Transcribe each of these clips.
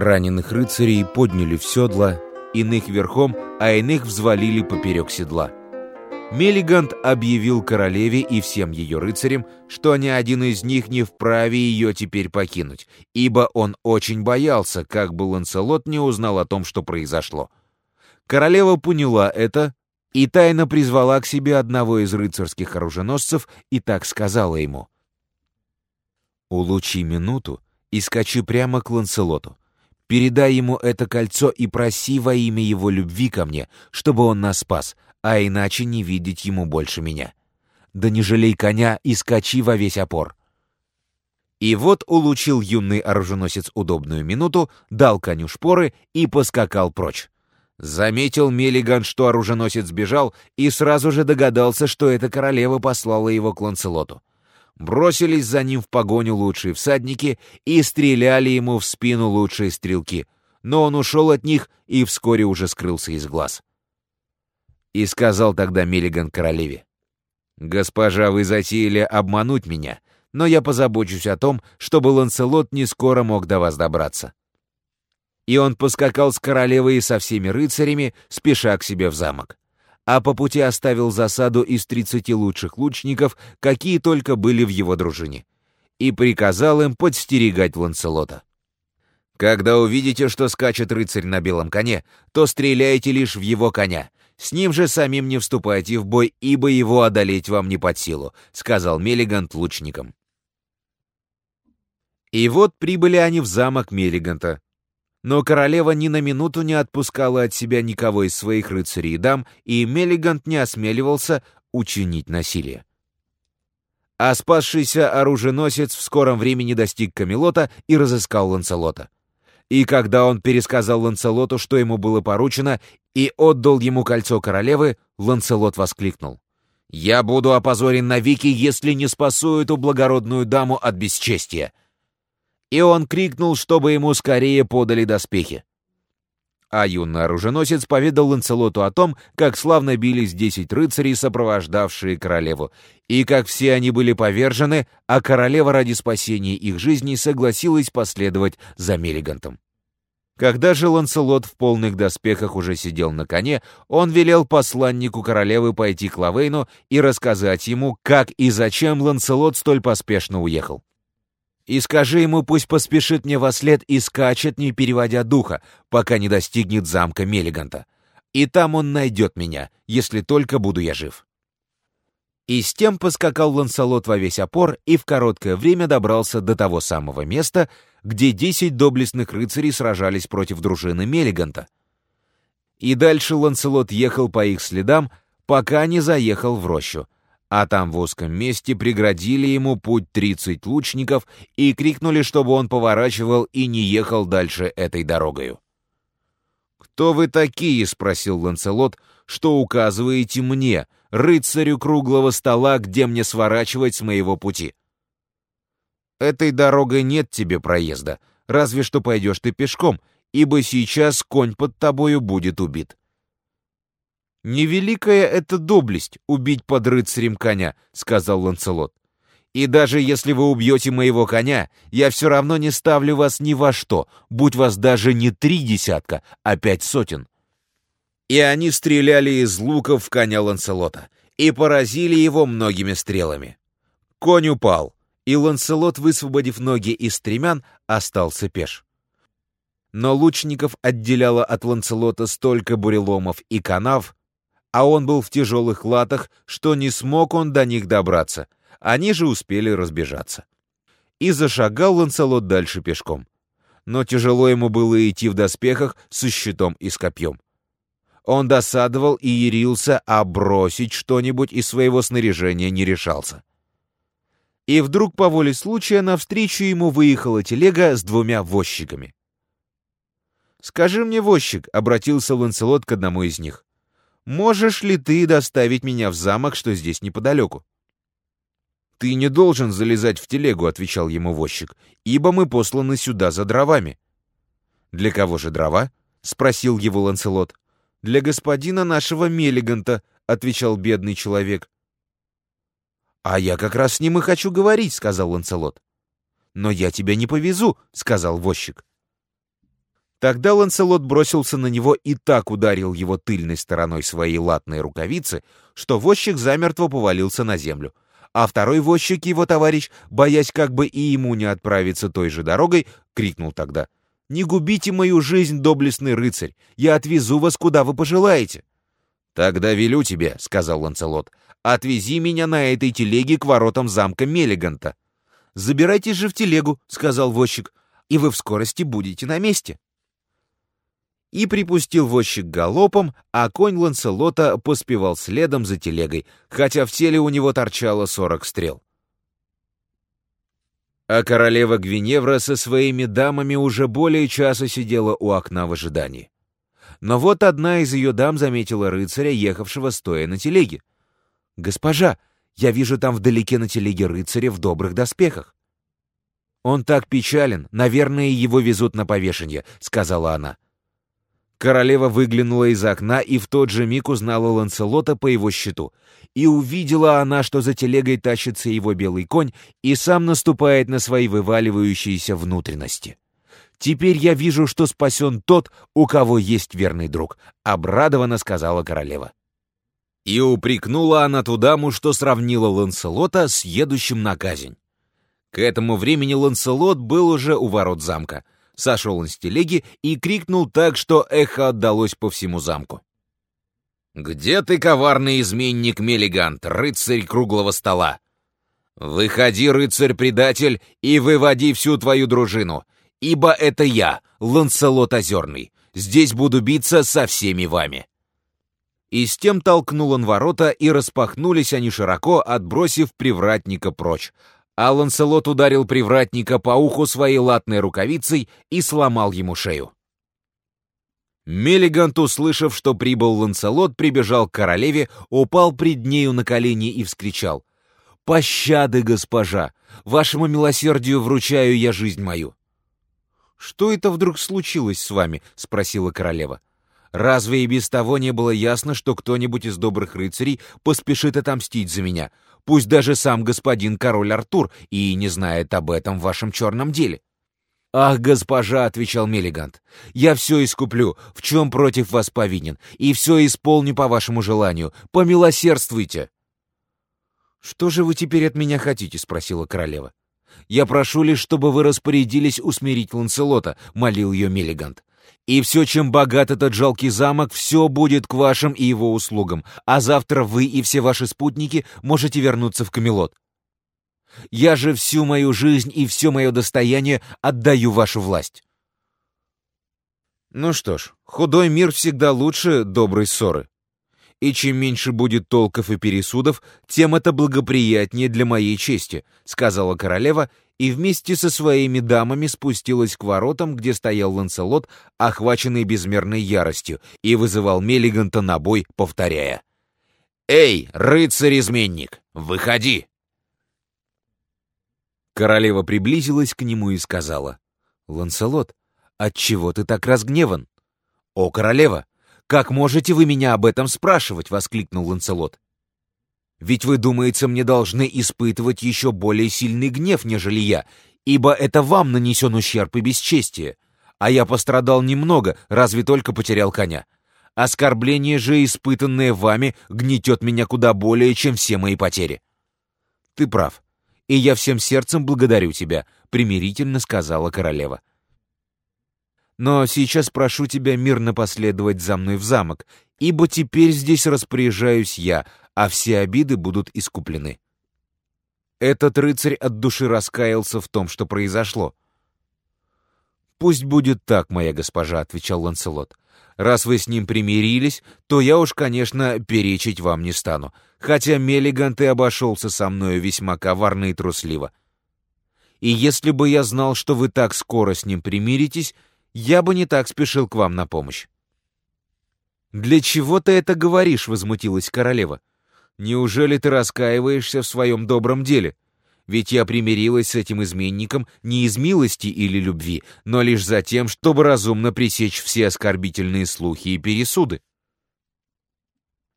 Раненых рыцарей подняли в седла, иных верхом, а иных взвалили поперек седла. Мелигант объявил королеве и всем ее рыцарям, что ни один из них не вправе ее теперь покинуть, ибо он очень боялся, как бы Ланселот не узнал о том, что произошло. Королева поняла это и тайно призвала к себе одного из рыцарских оруженосцев и так сказала ему. «Улучи минуту и скачи прямо к Ланселоту. Передай ему это кольцо и проси во имя его любви ко мне, чтобы он нас спас, а иначе не видеть ему больше меня. Да не жалей коня и скачи во весь опор». И вот улучил юный оруженосец удобную минуту, дал коню шпоры и поскакал прочь. Заметил Мелиган, что оруженосец сбежал, и сразу же догадался, что эта королева послала его к Ланцелоту бросились за ним в погоню лучшие всадники и стреляли ему в спину лучшие стрелки, но он ушел от них и вскоре уже скрылся из глаз. И сказал тогда Миллиган королеве, «Госпожа, вы затеяли обмануть меня, но я позабочусь о том, чтобы Ланселот не скоро мог до вас добраться». И он поскакал с королевой и со всеми рыцарями, спеша к себе в замок а по пути оставил засаду из 30 лучших лучников, какие только были в его дружине, и приказал им подстерегать Ланселота. Когда увидите, что скачет рыцарь на белом коне, то стреляйте лишь в его коня. С ним же самим не вступайте в бой, ибо его одолеть вам не под силу», — сказал Мелигант лучникам. И вот прибыли они в замок Мелиганта, но королева ни на минуту не отпускала от себя никого из своих рыцарей и дам, и Меллигант не осмеливался учинить насилие. А спасшийся оруженосец в скором времени достиг Камелота и разыскал Ланселота. И когда он пересказал Ланселоту, что ему было поручено, и отдал ему кольцо королевы, Ланселот воскликнул. «Я буду опозорен навеки, если не спасу эту благородную даму от бесчестия!» И он крикнул, чтобы ему скорее подали доспехи. А юный оруженосец поведал Ланцелоту о том, как славно бились десять рыцарей, сопровождавшие королеву, и как все они были повержены, а королева ради спасения их жизней согласилась последовать за Мелигантом. Когда же Ланселот в полных доспехах уже сидел на коне, он велел посланнику королевы пойти к Лавейну и рассказать ему, как и зачем Ланселот столь поспешно уехал и скажи ему, пусть поспешит мне во след и скачет, не переводя духа, пока не достигнет замка Мелиганта. И там он найдет меня, если только буду я жив». И с тем поскакал Ланселот во весь опор и в короткое время добрался до того самого места, где десять доблестных рыцарей сражались против дружины Мелиганта. И дальше Ланселот ехал по их следам, пока не заехал в рощу, а там в узком месте преградили ему путь тридцать лучников и крикнули, чтобы он поворачивал и не ехал дальше этой дорогою. «Кто вы такие?» — спросил Ланселот, — «что указываете мне, рыцарю круглого стола, где мне сворачивать с моего пути?» «Этой дорогой нет тебе проезда, разве что пойдешь ты пешком, ибо сейчас конь под тобою будет убит. «Невеликая это доблесть — убить под рыцарем коня», — сказал Ланцелот. «И даже если вы убьете моего коня, я все равно не ставлю вас ни во что, будь вас даже не три десятка, а пять сотен». И они стреляли из луков в коня Ланцелота и поразили его многими стрелами. Конь упал, и Ланцелот, высвободив ноги из стремян, остался пеш. Но лучников отделяло от Ланцелота столько буреломов и канав, а он был в тяжелых латах, что не смог он до них добраться. Они же успели разбежаться. И зашагал Ланселот дальше пешком. Но тяжело ему было идти в доспехах со щитом и с копьем. Он досадовал и ярился, а бросить что-нибудь из своего снаряжения не решался. И вдруг по воле случая навстречу ему выехала телега с двумя возчиками. «Скажи мне, возчик», — обратился Ланселот к одному из них, Можешь ли ты доставить меня в замок, что здесь неподалеку?» «Ты не должен залезать в телегу», — отвечал ему возчик, «ибо мы посланы сюда за дровами». «Для кого же дрова?» — спросил его Ланселот. «Для господина нашего Меллиганта», — отвечал бедный человек. «А я как раз с ним и хочу говорить», — сказал Ланселот. «Но я тебя не повезу», — сказал возчик. Тогда Ланселот бросился на него и так ударил его тыльной стороной своей латной рукавицы, что возчик замертво повалился на землю. А второй возчик, его товарищ, боясь как бы и ему не отправиться той же дорогой, крикнул тогда «Не губите мою жизнь, доблестный рыцарь! Я отвезу вас, куда вы пожелаете!» «Тогда велю тебе», — сказал Ланселот, — «отвези меня на этой телеге к воротам замка Меллиганта». «Забирайтесь же в телегу», — сказал возчик, — «и вы в скорости будете на месте» и припустил возчик галопом, а конь Ланселота поспевал следом за телегой, хотя в теле у него торчало сорок стрел. А королева Гвиневра со своими дамами уже более часа сидела у окна в ожидании. Но вот одна из ее дам заметила рыцаря, ехавшего стоя на телеге. «Госпожа, я вижу там вдалеке на телеге рыцаря в добрых доспехах». «Он так печален, наверное, его везут на повешение», — сказала она. Королева выглянула из окна и в тот же миг узнала Ланселота по его щиту. И увидела она, что за телегой тащится его белый конь и сам наступает на свои вываливающиеся внутренности. «Теперь я вижу, что спасен тот, у кого есть верный друг», — обрадованно сказала королева. И упрекнула она ту даму, что сравнила Ланселота с едущим на казнь. К этому времени Ланселот был уже у ворот замка — сошел он с телеги и крикнул так, что эхо отдалось по всему замку. «Где ты, коварный изменник Мелигант, рыцарь круглого стола? Выходи, рыцарь-предатель, и выводи всю твою дружину, ибо это я, Ланселот Озерный, здесь буду биться со всеми вами». И с тем толкнул он ворота, и распахнулись они широко, отбросив привратника прочь, а Ланселот ударил привратника по уху своей латной рукавицей и сломал ему шею. Мелигант, услышав, что прибыл Ланселот, прибежал к королеве, упал пред нею на колени и вскричал. «Пощады, госпожа! Вашему милосердию вручаю я жизнь мою!» «Что это вдруг случилось с вами?» — спросила королева. «Разве и без того не было ясно, что кто-нибудь из добрых рыцарей поспешит отомстить за меня? Пусть даже сам господин король Артур и не знает об этом в вашем черном деле. «Ах, госпожа», — отвечал Мелигант, — «я все искуплю, в чем против вас повинен, и все исполню по вашему желанию. Помилосердствуйте». «Что же вы теперь от меня хотите?» — спросила королева. «Я прошу лишь, чтобы вы распорядились усмирить Ланселота», — молил ее Мелигант. И все, чем богат этот жалкий замок, все будет к вашим и его услугам, а завтра вы и все ваши спутники можете вернуться в Камелот. Я же всю мою жизнь и все мое достояние отдаю вашу власть. Ну что ж, худой мир всегда лучше доброй ссоры. И чем меньше будет толков и пересудов, тем это благоприятнее для моей чести, сказала королева и вместе со своими дамами спустилась к воротам, где стоял Ланселот, охваченный безмерной яростью, и вызывал Меллиганта на бой, повторяя «Эй, рыцарь-изменник, выходи!» Королева приблизилась к нему и сказала «Ланселот, отчего ты так разгневан?» «О, королева, как можете вы меня об этом спрашивать?» — воскликнул Ланселот. Ведь вы, думается, мне должны испытывать еще более сильный гнев, нежели я, ибо это вам нанесен ущерб и бесчестие. А я пострадал немного, разве только потерял коня. Оскорбление же, испытанное вами, гнетет меня куда более, чем все мои потери. Ты прав, и я всем сердцем благодарю тебя, примирительно сказала королева. Но сейчас прошу тебя мирно последовать за мной в замок, ибо теперь здесь распоряжаюсь я, а все обиды будут искуплены. Этот рыцарь от души раскаялся в том, что произошло. «Пусть будет так, моя госпожа», — отвечал Ланселот. «Раз вы с ним примирились, то я уж, конечно, перечить вам не стану, хотя Меллигант и обошелся со мною весьма коварно и трусливо. И если бы я знал, что вы так скоро с ним примиритесь, я бы не так спешил к вам на помощь». «Для чего ты это говоришь?» — возмутилась королева. Неужели ты раскаиваешься в своем добром деле? Ведь я примирилась с этим изменником не из милости или любви, но лишь за тем, чтобы разумно пресечь все оскорбительные слухи и пересуды.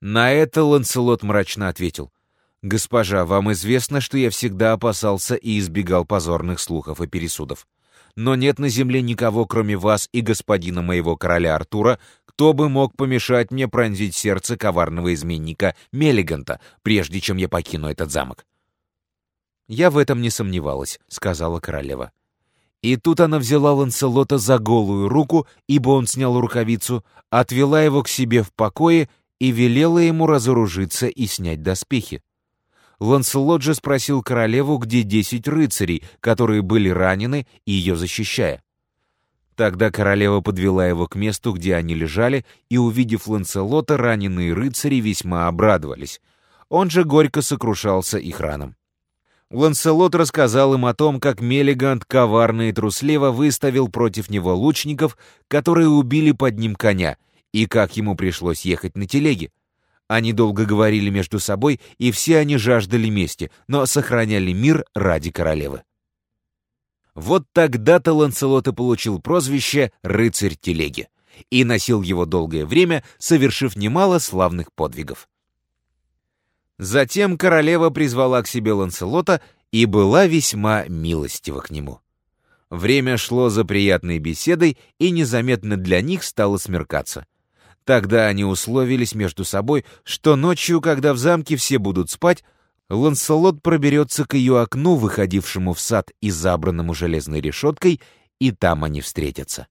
На это Ланселот мрачно ответил. «Госпожа, вам известно, что я всегда опасался и избегал позорных слухов и пересудов. Но нет на земле никого, кроме вас и господина моего короля Артура, кто бы мог помешать мне пронзить сердце коварного изменника Меллиганта, прежде чем я покину этот замок». «Я в этом не сомневалась», — сказала королева. И тут она взяла Ланселота за голую руку, ибо он снял рукавицу, отвела его к себе в покое и велела ему разоружиться и снять доспехи. Ланселот же спросил королеву, где десять рыцарей, которые были ранены, ее защищая. Тогда королева подвела его к месту, где они лежали, и, увидев Ланселота, раненые рыцари весьма обрадовались. Он же горько сокрушался их ранам. Ланселот рассказал им о том, как Мелигант коварно и трусливо выставил против него лучников, которые убили под ним коня, и как ему пришлось ехать на телеге. Они долго говорили между собой, и все они жаждали мести, но сохраняли мир ради королевы. Вот тогда-то Ланселот и получил прозвище «Рыцарь телеги» и носил его долгое время, совершив немало славных подвигов. Затем королева призвала к себе Ланселота и была весьма милостива к нему. Время шло за приятной беседой, и незаметно для них стало смеркаться. Тогда они условились между собой, что ночью, когда в замке все будут спать, Ланселот проберется к ее окну, выходившему в сад и забранному железной решеткой, и там они встретятся.